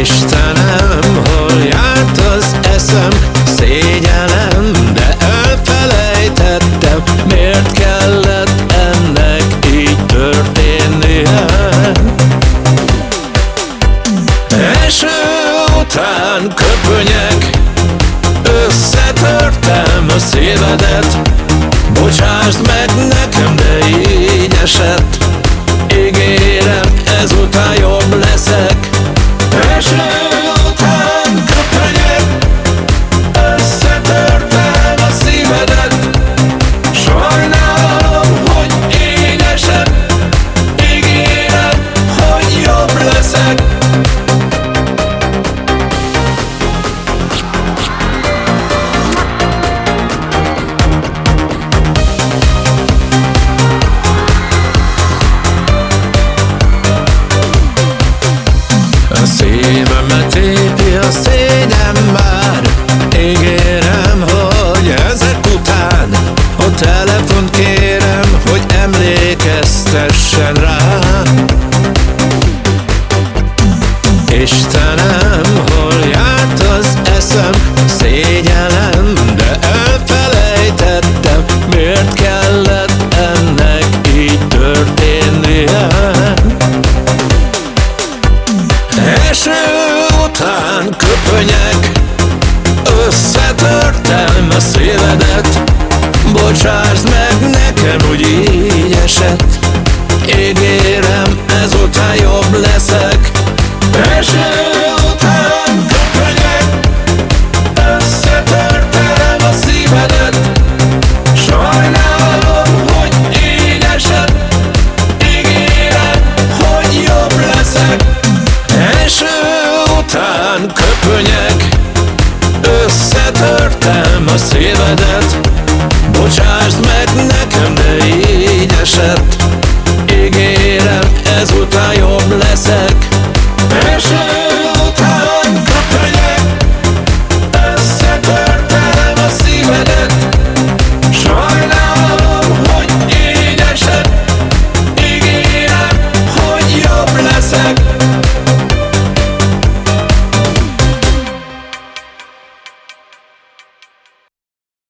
Istenem, hol járt az eszem? Szégyellem, de elfelejtettem Miért kellett ennek így történnie? Eső után köpönyek Összetörtem a szívedet. Bocsásd meg nekem, de így esett. Ígérem, ezután jobb emlékeztessen rá. Istenem, hol járt az eszem? Szégyellem, de elfelejtettem Miért kellett ennek így történnie? Eső után köpönyek Összetörtem a szívedet Bocsásd meg nekem, hogy így esett Ígérem, ezután jobb leszek. Eső után köpönyek Összetörtem a szívedet. Sajnálom, hogy így esett. Ígérem, hogy jobb leszek. Eső után köpönyek Összetörtem a szívedet. Bocsásd meg nekem, de